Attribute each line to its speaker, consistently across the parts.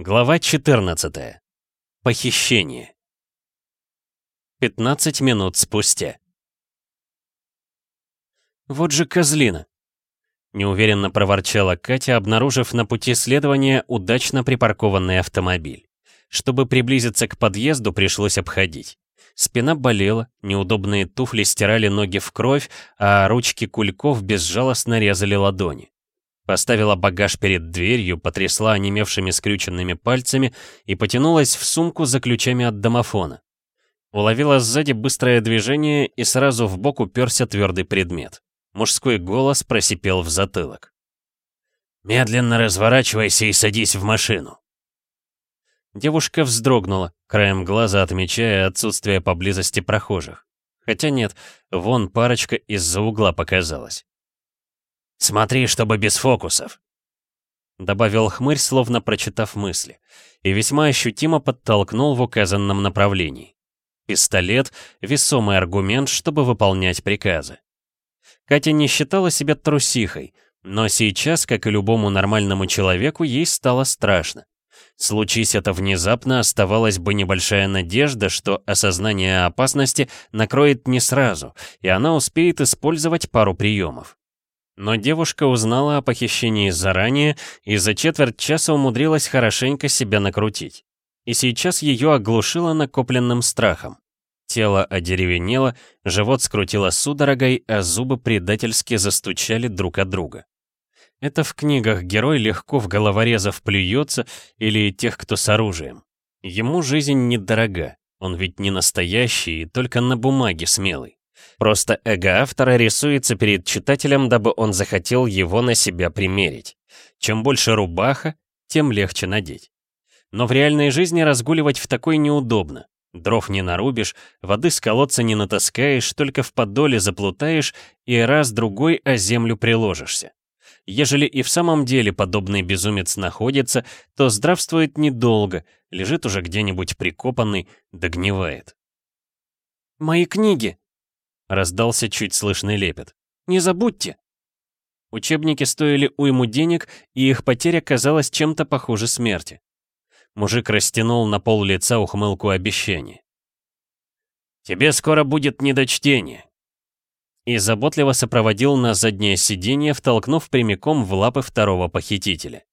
Speaker 1: Глава 14. Похищение. 15 минут спустя. «Вот же козлина!» Неуверенно проворчала Катя, обнаружив на пути следования удачно припаркованный автомобиль. Чтобы приблизиться к подъезду, пришлось обходить. Спина болела, неудобные туфли стирали ноги в кровь, а ручки кульков безжалостно резали ладони. Поставила багаж перед дверью, потрясла онемевшими скрюченными пальцами и потянулась в сумку за ключами от домофона. Уловила сзади быстрое движение и сразу в бок уперся твердый предмет. Мужской голос просипел в затылок. «Медленно разворачивайся и садись в машину». Девушка вздрогнула, краем глаза отмечая отсутствие поблизости прохожих. Хотя нет, вон парочка из-за угла показалась. «Смотри, чтобы без фокусов», — добавил хмырь, словно прочитав мысли, и весьма ощутимо подтолкнул в указанном направлении. Пистолет — весомый аргумент, чтобы выполнять приказы. Катя не считала себя трусихой, но сейчас, как и любому нормальному человеку, ей стало страшно. Случись это внезапно, оставалась бы небольшая надежда, что осознание опасности накроет не сразу, и она успеет использовать пару приемов. Но девушка узнала о похищении заранее и за четверть часа умудрилась хорошенько себя накрутить. И сейчас ее оглушило накопленным страхом. Тело одеревенело, живот скрутило судорогой, а зубы предательски застучали друг от друга. Это в книгах герой легко в головорезов плюется или тех, кто с оружием. Ему жизнь недорога, он ведь не настоящий и только на бумаге смелый. Просто эго автора рисуется перед читателем, дабы он захотел его на себя примерить. Чем больше рубаха, тем легче надеть. Но в реальной жизни разгуливать в такой неудобно. Дров не нарубишь, воды с колодца не натаскаешь, только в подоле заплутаешь и раз-другой о землю приложишься. Ежели и в самом деле подобный безумец находится, то здравствует недолго, лежит уже где-нибудь прикопанный, догнивает. «Мои книги!» Раздался чуть слышный лепет. «Не забудьте!» Учебники стоили уйму денег, и их потеря казалась чем-то похуже смерти. Мужик растянул на пол лица ухмылку обещания. «Тебе скоро будет недочтение!» И заботливо сопроводил на заднее сиденье, втолкнув прямиком в лапы второго похитителя.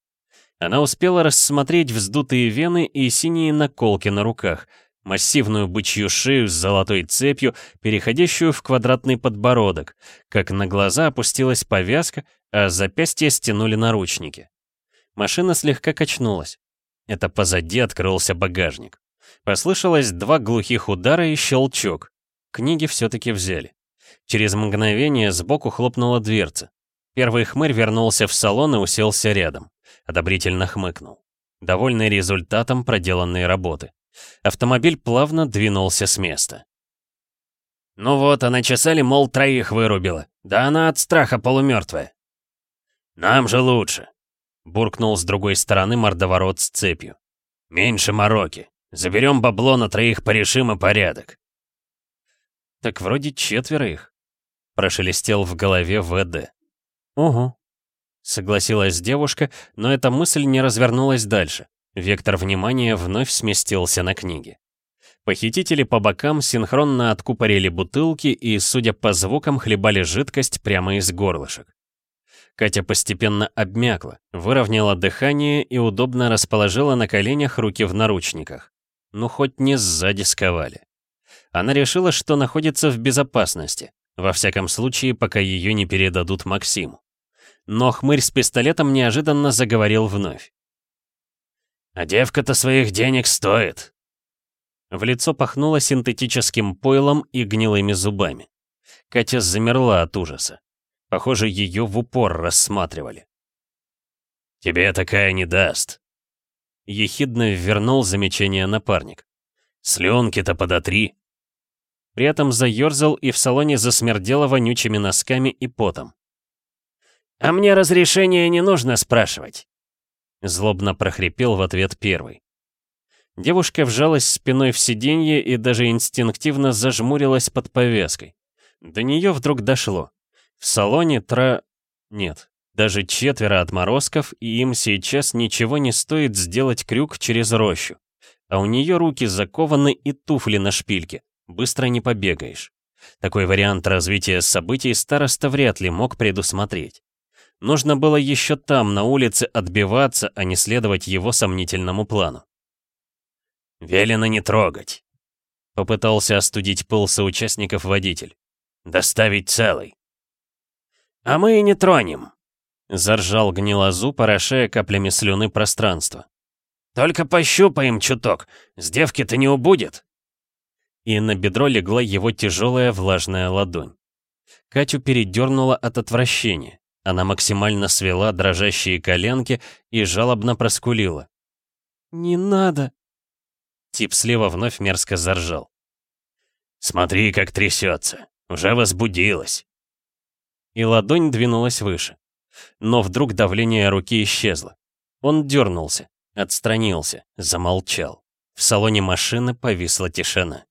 Speaker 1: Она успела рассмотреть вздутые вены и синие наколки на руках — массивную бычью шею с золотой цепью, переходящую в квадратный подбородок, как на глаза опустилась повязка, а запястья стянули наручники. Машина слегка качнулась. Это позади открылся багажник. Послышалось два глухих удара и щелчок. Книги все-таки взяли. Через мгновение сбоку хлопнула дверца. Первый хмырь вернулся в салон и уселся рядом. Одобрительно хмыкнул. Довольный результатом проделанной работы. Автомобиль плавно двинулся с места. «Ну вот, а начесали, мол, троих вырубила. Да она от страха полумертвая». «Нам же лучше», — буркнул с другой стороны мордоворот с цепью. «Меньше мороки. Заберем бабло на троих порешим и порядок». «Так вроде четверо их», — прошелестел в голове ВД. «Угу», — согласилась девушка, но эта мысль не развернулась дальше. Вектор внимания вновь сместился на книги. Похитители по бокам синхронно откупорили бутылки и, судя по звукам, хлебали жидкость прямо из горлышек. Катя постепенно обмякла, выровняла дыхание и удобно расположила на коленях руки в наручниках. Ну, хоть не сзади сковали. Она решила, что находится в безопасности, во всяком случае, пока ее не передадут Максиму. Но хмырь с пистолетом неожиданно заговорил вновь. А девка-то своих денег стоит. В лицо пахнуло синтетическим пойлом и гнилыми зубами. Катя замерла от ужаса. Похоже, ее в упор рассматривали. «Тебе такая не даст», — ехидно вернул замечание напарник. «Слюнки-то подотри». При этом заерзал и в салоне засмердело вонючими носками и потом. «А мне разрешения не нужно спрашивать. Злобно прохрипел в ответ первый. Девушка вжалась спиной в сиденье и даже инстинктивно зажмурилась под повязкой. До нее вдруг дошло. В салоне тра... Нет, Даже четверо отморозков, и им сейчас ничего не стоит сделать крюк через рощу. А у нее руки закованы и туфли на шпильке. Быстро не побегаешь. Такой вариант развития событий староста вряд ли мог предусмотреть. Нужно было еще там, на улице, отбиваться, а не следовать его сомнительному плану. «Велено не трогать», — попытался остудить пыл соучастников водитель. «Доставить целый». «А мы и не тронем», — заржал гнилозу, порошая каплями слюны пространство. «Только пощупаем чуток, с девки-то не убудет». И на бедро легла его тяжелая влажная ладонь. Катю передернула от отвращения. Она максимально свела дрожащие коленки и жалобно проскулила. «Не надо!» Тип слева вновь мерзко заржал. «Смотри, как трясется! Уже возбудилась!» И ладонь двинулась выше. Но вдруг давление руки исчезло. Он дернулся, отстранился, замолчал. В салоне машины повисла тишина.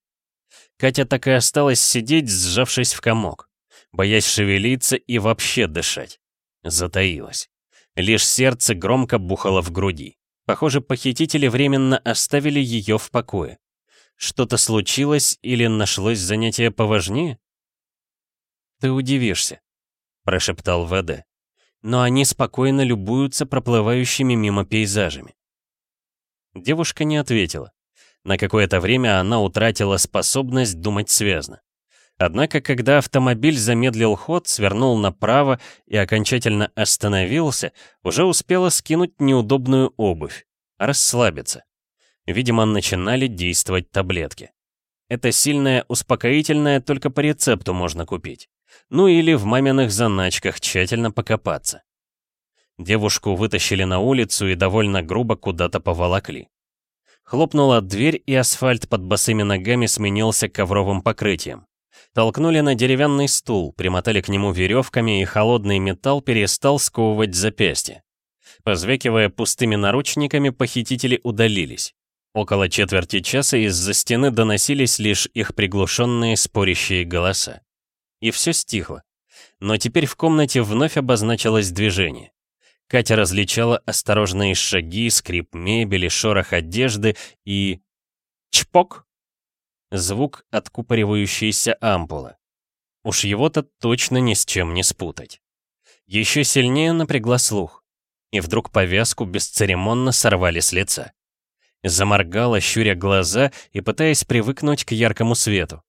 Speaker 1: Катя так и осталась сидеть, сжавшись в комок, боясь шевелиться и вообще дышать затаилась. Лишь сердце громко бухало в груди. Похоже, похитители временно оставили ее в покое. Что-то случилось или нашлось занятие поважнее? «Ты удивишься», — прошептал ВД. «Но они спокойно любуются проплывающими мимо пейзажами». Девушка не ответила. На какое-то время она утратила способность думать связно. Однако, когда автомобиль замедлил ход, свернул направо и окончательно остановился, уже успела скинуть неудобную обувь, расслабиться. Видимо, начинали действовать таблетки. Это сильное успокоительное только по рецепту можно купить. Ну или в маминых заначках тщательно покопаться. Девушку вытащили на улицу и довольно грубо куда-то поволокли. Хлопнула дверь, и асфальт под босыми ногами сменился ковровым покрытием. Толкнули на деревянный стул, примотали к нему веревками, и холодный металл перестал сковывать запястье. Позвекивая пустыми наручниками, похитители удалились. Около четверти часа из-за стены доносились лишь их приглушенные спорящие голоса. И все стихло. Но теперь в комнате вновь обозначилось движение. Катя различала осторожные шаги, скрип мебели, шорох одежды и... Чпок! Звук откупоривающейся ампулы. Уж его-то точно ни с чем не спутать. Еще сильнее напрягла слух, и вдруг повязку бесцеремонно сорвали с лица. Заморгала, щуря глаза и пытаясь привыкнуть к яркому свету.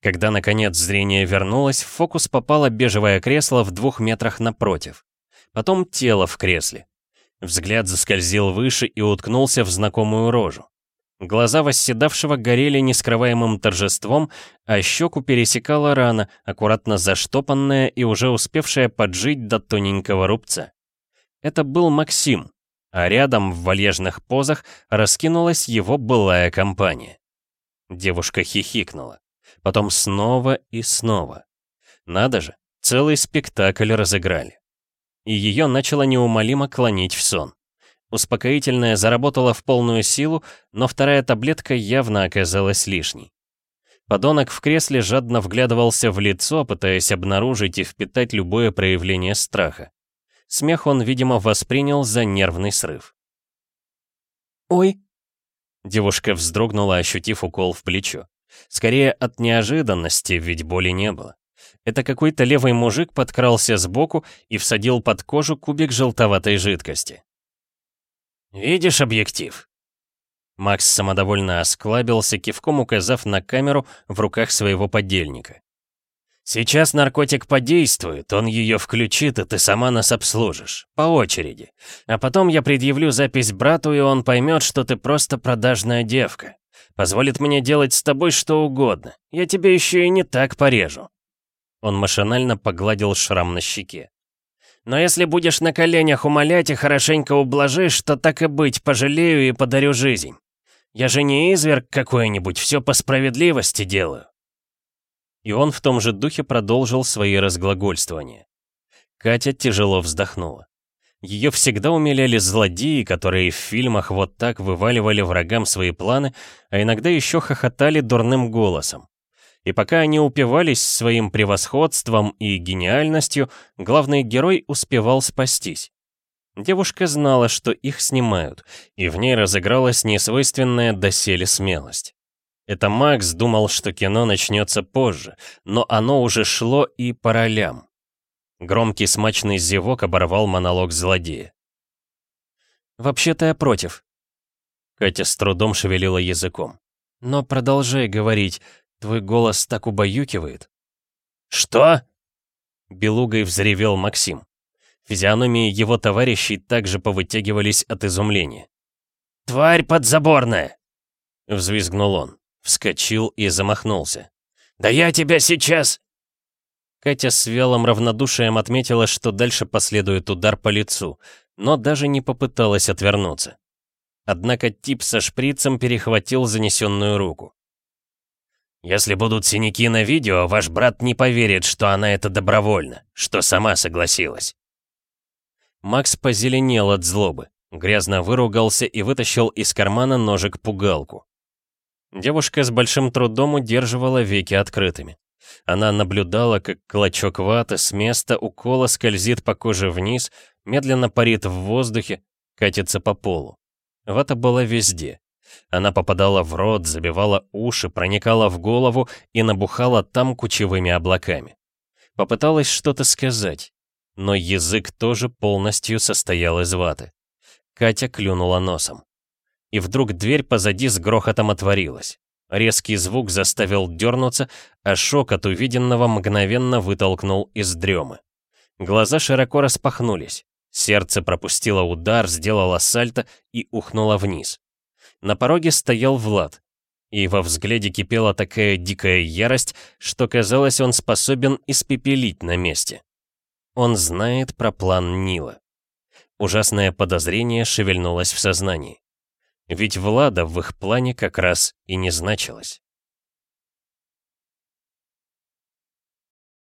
Speaker 1: Когда, наконец, зрение вернулось, в фокус попало бежевое кресло в двух метрах напротив. Потом тело в кресле. Взгляд заскользил выше и уткнулся в знакомую рожу. Глаза восседавшего горели нескрываемым торжеством, а щеку пересекала рана, аккуратно заштопанная и уже успевшая поджить до тоненького рубца. Это был Максим, а рядом в вальяжных позах раскинулась его былая компания. Девушка хихикнула. Потом снова и снова. Надо же, целый спектакль разыграли. И ее начало неумолимо клонить в сон. Успокоительное заработало в полную силу, но вторая таблетка явно оказалась лишней. Подонок в кресле жадно вглядывался в лицо, пытаясь обнаружить и впитать любое проявление страха. Смех он, видимо, воспринял за нервный срыв. «Ой!» Девушка вздрогнула, ощутив укол в плечо. Скорее от неожиданности, ведь боли не было. Это какой-то левый мужик подкрался сбоку и всадил под кожу кубик желтоватой жидкости. «Видишь объектив?» Макс самодовольно осклабился, кивком указав на камеру в руках своего подельника. «Сейчас наркотик подействует, он ее включит, и ты сама нас обслужишь. По очереди. А потом я предъявлю запись брату, и он поймет, что ты просто продажная девка. Позволит мне делать с тобой что угодно. Я тебе еще и не так порежу». Он машинально погладил шрам на щеке. Но если будешь на коленях умолять и хорошенько ублажишь, то так и быть, пожалею и подарю жизнь. Я же не изверг какой-нибудь, все по справедливости делаю». И он в том же духе продолжил свои разглагольствования. Катя тяжело вздохнула. Ее всегда умиляли злодеи, которые в фильмах вот так вываливали врагам свои планы, а иногда еще хохотали дурным голосом. И пока они упивались своим превосходством и гениальностью, главный герой успевал спастись. Девушка знала, что их снимают, и в ней разыгралась несвойственная доселе смелость. Это Макс думал, что кино начнется позже, но оно уже шло и по ролям. Громкий смачный зевок оборвал монолог злодея. «Вообще-то я против». Катя с трудом шевелила языком. «Но продолжай говорить, твой голос так убаюкивает».
Speaker 2: «Что?»
Speaker 1: Белугой взревел Максим. Физиономии его товарищей также повытягивались от изумления.
Speaker 2: «Тварь подзаборная!»
Speaker 1: Взвизгнул он, вскочил и замахнулся.
Speaker 2: «Да я тебя сейчас...»
Speaker 1: Катя с вялым равнодушием отметила, что дальше последует удар по лицу, но даже не попыталась отвернуться. Однако тип со шприцем перехватил занесенную руку.
Speaker 2: «Если будут синяки на видео, ваш брат не поверит, что она это добровольно, что сама согласилась».
Speaker 1: Макс позеленел от злобы, грязно выругался и вытащил из кармана ножик-пугалку. Девушка с большим трудом удерживала веки открытыми. Она наблюдала, как клочок ваты с места укола скользит по коже вниз, медленно парит в воздухе, катится по полу. Вата была везде. Она попадала в рот, забивала уши, проникала в голову и набухала там кучевыми облаками. Попыталась что-то сказать, но язык тоже полностью состоял из ваты. Катя клюнула носом. И вдруг дверь позади с грохотом отворилась. Резкий звук заставил дернуться, а шок от увиденного мгновенно вытолкнул из дремы. Глаза широко распахнулись. Сердце пропустило удар, сделало сальто и ухнуло вниз. На пороге стоял Влад. И во взгляде кипела такая дикая ярость, что казалось, он способен испепелить на месте. Он знает про план Нила. Ужасное подозрение шевельнулось в сознании. Ведь Влада в их плане как раз и не значилось.